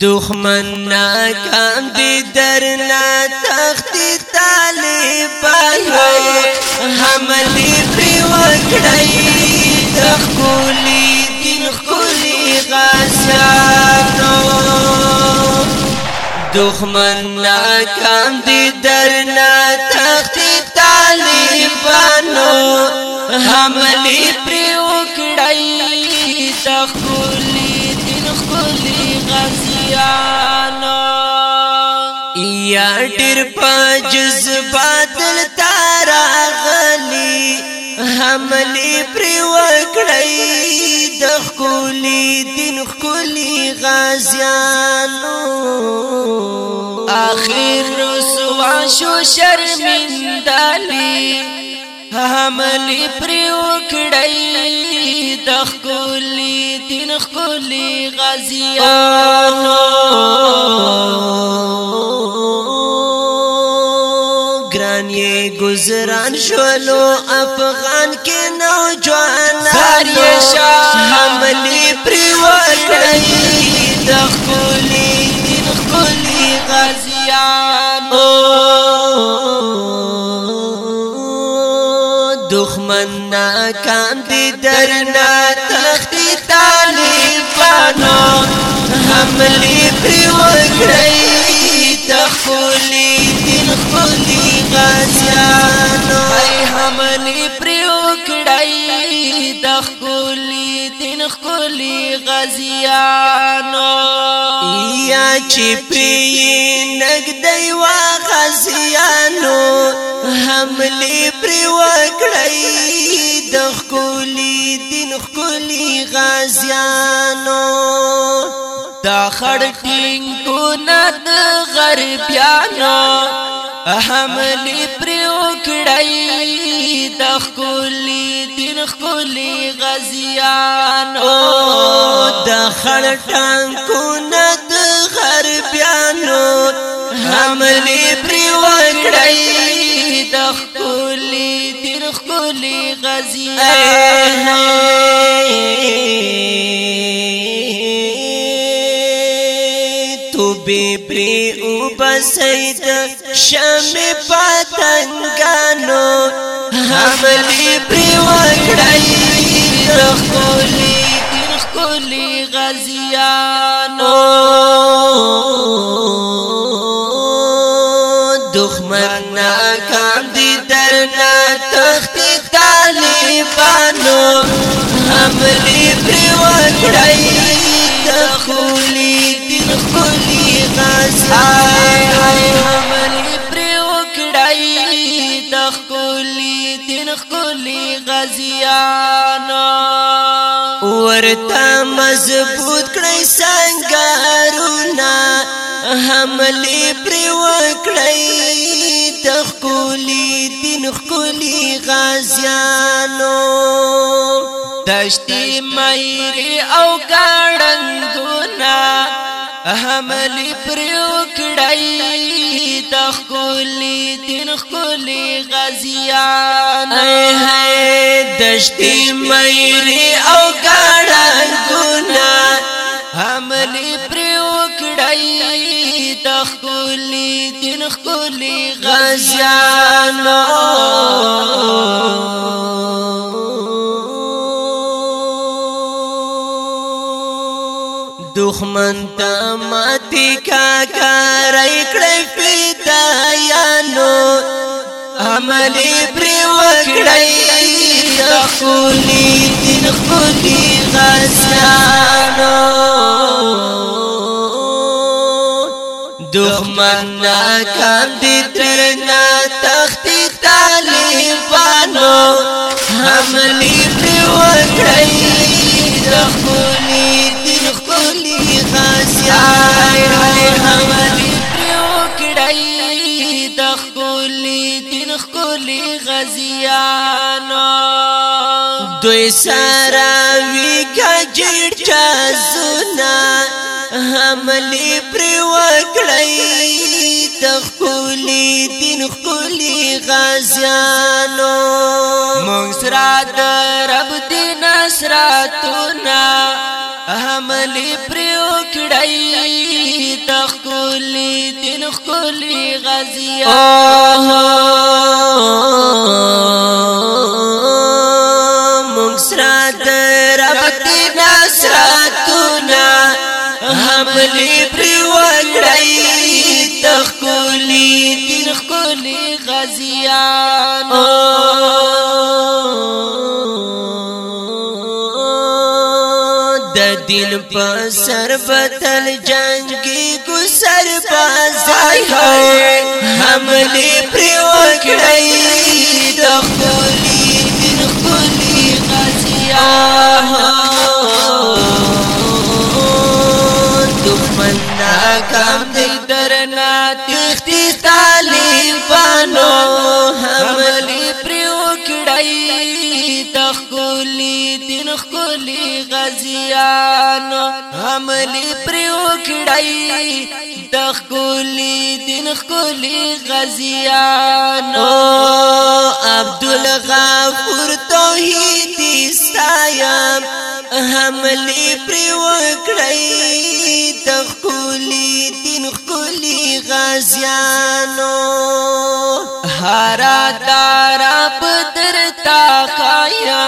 دخمن نا کام دی در نا تختی طالبانو حملی پی وکڑائی تخکولی دن خکولی غازانو دخمن نا کام دی در نا تختی طالبانو حملی پی وکڑائی تخکولی دن خکولی غازیانو یا ډیر په جذبات تارا غلی حملې پر وکړې د خولي دین خولي غازیانو اخر رسوا شو شرمندالي حملې پر وکړې اخلي غزيانو گران یې گزاران شولو افغان کې نوجوان ساري شاه دخمن ناکام دی درنا تختی طالبانو حملی پری وکڑی تخولی دل خولی غازیانو ای حملی پری وکڑی تخولی دل خولی غازیانو یا چی پی نگ دیوا غازیانو باندې پر وکړی د خولي دین خولي غازیانو دا خړټینګ کو نه د غربیانو حملې پر وکړی د خولي دین خولي غازیانو دا خړټنګ کو نه وزیر ہے تو بی پری اوبسید شم پتنگانو حملی پری وکڑائی درخولی درخولی غزیانو ګرانو حملی پر وکړی تخولی دل خلی غزانو حملی پر وکړی تخولی دل خلی غزیانو ورته مضبوط کړی سنگارونه حملی پر وکړی تخولی دین خلی غازیانو دشتی مېری او ګړندونه احمل پرو کړای د خولي دین خولي غزيان هي دشتی مېری او ګړندونه احمل پرو کړای د خولي دین خولي غزيان دخمن تا ماتی کا کاری کڑی فدایانو عملی پری وکڑی دخولی دن خولی غزانو دخمن ناکام دی ترنا تختی طالبانو عملی پری وکڑی دخولی ټولي خاصیا حمد پرو کړی د خولي دین خولي غزيانو دوی سارا وی کجړ چازونا حملې پر وکړی د خولي دین خولي غزيانو مونږ سره د رب دین سراتونا عملی پریو کړای د خپل دین خپل غزیا مونږ سره دربت نصرتنا عملی پریو کړای د خپل دین خپل غزیا د دین په سر بدل جنگي ګسر بازای حمله پر وکړی د خولي دین خولي غزیا دښمن ناکام دل درنا خدای تخکلی دین خکلی غزیان عملی پریو کړای تخکلی دین خکلی غزیان او عبد الغفور توحیدی سایم حملی پریو کړای تخکلی دین خکلی غزیانو هارا دارا پد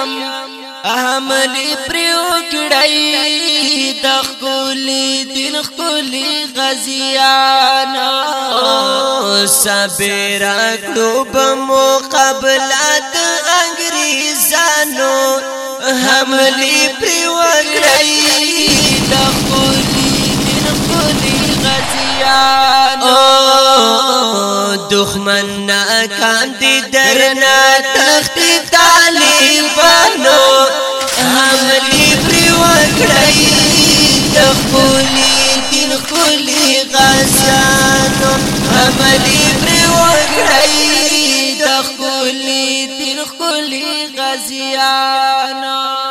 یم احملی پریو کړی د خولي دین خولي غزيان صبر کړو په اهم انګريزانو حملی پریو کړی د خولي دین خولي غزيان دښمن ناکام دي درنا تختی غسانو عملی پر وګړی د خپل دل غزیانو